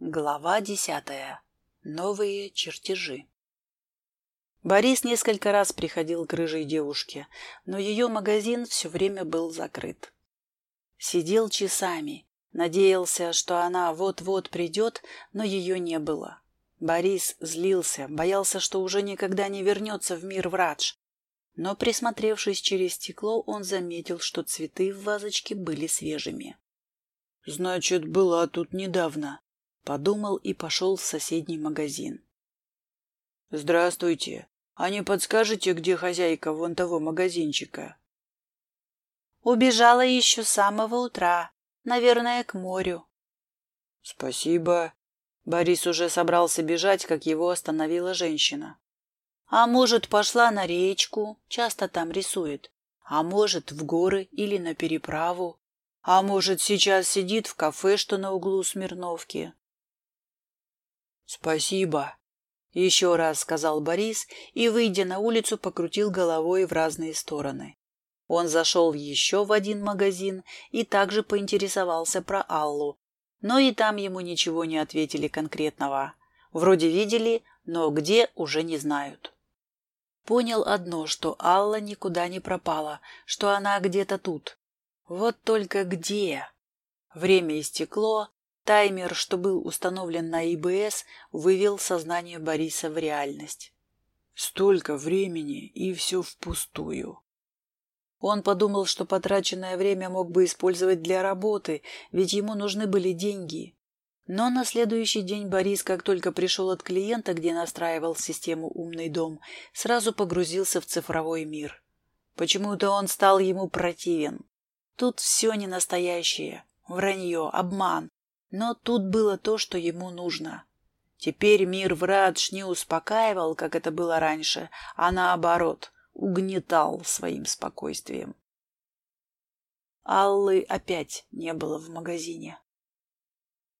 Глава десятая. Новые чертежи. Борис несколько раз приходил к рыжей девушке, но ее магазин все время был закрыт. Сидел часами, надеялся, что она вот-вот придет, но ее не было. Борис злился, боялся, что уже никогда не вернется в мир врадж. Но, присмотревшись через стекло, он заметил, что цветы в вазочке были свежими. «Значит, была тут недавно», Подумал и пошел в соседний магазин. «Здравствуйте. А не подскажете, где хозяйка вон того магазинчика?» «Убежала еще с самого утра. Наверное, к морю». «Спасибо». Борис уже собрался бежать, как его остановила женщина. «А может, пошла на речку, часто там рисует. А может, в горы или на переправу. А может, сейчас сидит в кафе, что на углу Смирновки. «Спасибо», — еще раз сказал Борис и, выйдя на улицу, покрутил головой в разные стороны. Он зашел еще в один магазин и также поинтересовался про Аллу, но и там ему ничего не ответили конкретного. Вроде видели, но где уже не знают. Понял одно, что Алла никуда не пропала, что она где-то тут. Вот только где? Время истекло, Таймер, что был установлен на ИБС, вывел сознание Бориса в реальность. Столько времени, и все впустую. Он подумал, что потраченное время мог бы использовать для работы, ведь ему нужны были деньги. Но на следующий день Борис, как только пришел от клиента, где настраивал систему «Умный дом», сразу погрузился в цифровой мир. Почему-то он стал ему противен. Тут все не настоящее. Вранье, обман, но тут было то, что ему нужно. Теперь мир Врадж не успокаивал, как это было раньше, а наоборот, угнетал своим спокойствием. Аллы опять не было в магазине.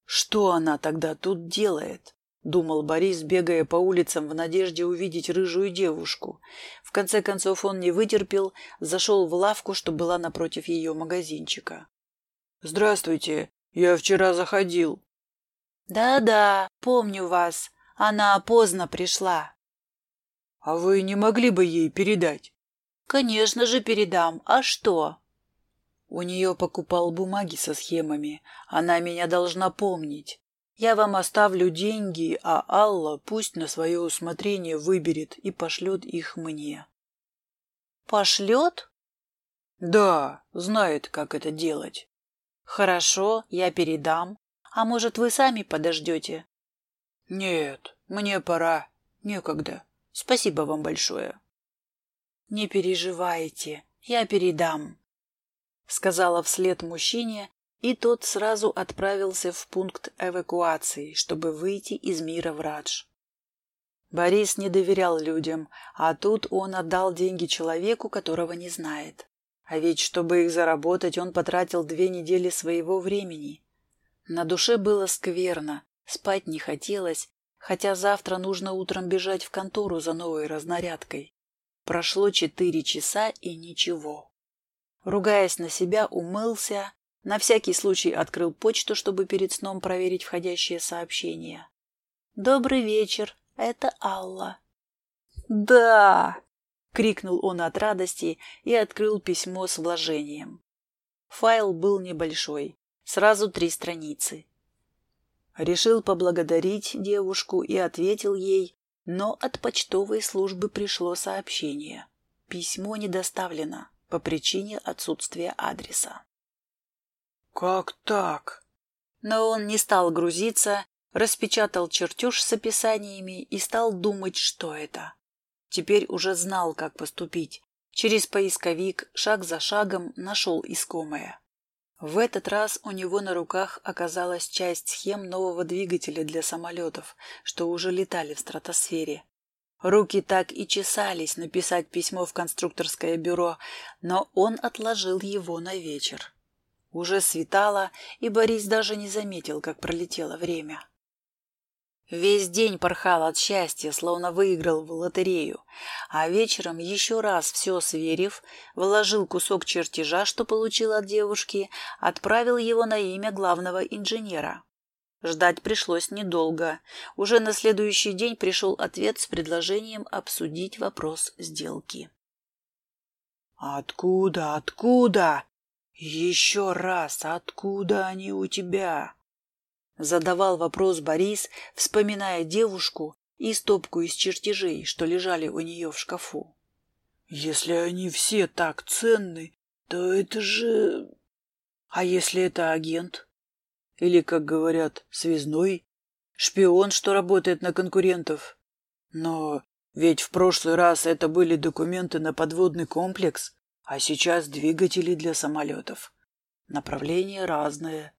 «Что она тогда тут делает?» — думал Борис, бегая по улицам в надежде увидеть рыжую девушку. В конце концов он не вытерпел, зашел в лавку, что была напротив ее магазинчика. «Здравствуйте, я вчера заходил. Да-да, помню вас. Она поздно пришла. А вы не могли бы ей передать? Конечно же передам. А что? У нее покупал бумаги со схемами. Она меня должна помнить. Я вам оставлю деньги, а Алла пусть на свое усмотрение выберет и пошлет их мне. Пошлет? Да, знает, как это делать. Хорошо, я передам. А может, вы сами подождете? Нет, мне пора. Некогда. Спасибо вам большое. Не переживайте, я передам, сказала вслед мужчине, и тот сразу отправился в пункт эвакуации, чтобы выйти из мира врадж. Борис не доверял людям, а тут он отдал деньги человеку, которого не знает. А ведь, чтобы их заработать, он потратил две недели своего времени. На душе было скверно, спать не хотелось, хотя завтра нужно утром бежать в контору за новой разнарядкой. Прошло четыре часа и ничего. Ругаясь на себя, умылся, на всякий случай открыл почту, чтобы перед сном проверить входящие сообщения. «Добрый вечер, это Алла». «Да!» — крикнул он от радости и открыл письмо с вложением. Файл был небольшой, сразу три страницы. Решил поблагодарить девушку и ответил ей, но от почтовой службы пришло сообщение. Письмо не доставлено по причине отсутствия адреса. «Как так?» Но он не стал грузиться, распечатал чертеж с описаниями и стал думать, что это. Теперь уже знал, как поступить. Через поисковик, шаг за шагом, нашел искомое. В этот раз у него на руках оказалась часть схем нового двигателя для самолетов, что уже летали в стратосфере. Руки так и чесались написать письмо в конструкторское бюро, но он отложил его на вечер. Уже светало, и Борис даже не заметил, как пролетело время. Весь день порхал от счастья, словно выиграл в лотерею, а вечером, еще раз все сверив, вложил кусок чертежа, что получил от девушки, отправил его на имя главного инженера. Ждать пришлось недолго. Уже на следующий день пришел ответ с предложением обсудить вопрос сделки. «Откуда, откуда? Еще раз, откуда они у тебя?» Задавал вопрос Борис, вспоминая девушку и стопку из чертежей, что лежали у нее в шкафу. «Если они все так ценны, то это же... А если это агент?» Или, как говорят, связной? Шпион, что работает на конкурентов? Но ведь в прошлый раз это были документы на подводный комплекс, а сейчас двигатели для самолетов. Направление разное.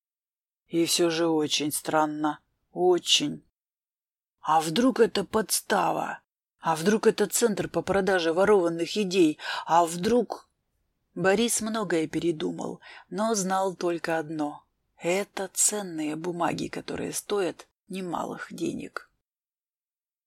И все же очень странно. Очень. А вдруг это подстава? А вдруг это центр по продаже ворованных идей? А вдруг... Борис многое передумал, но знал только одно. Это ценные бумаги, которые стоят немалых денег.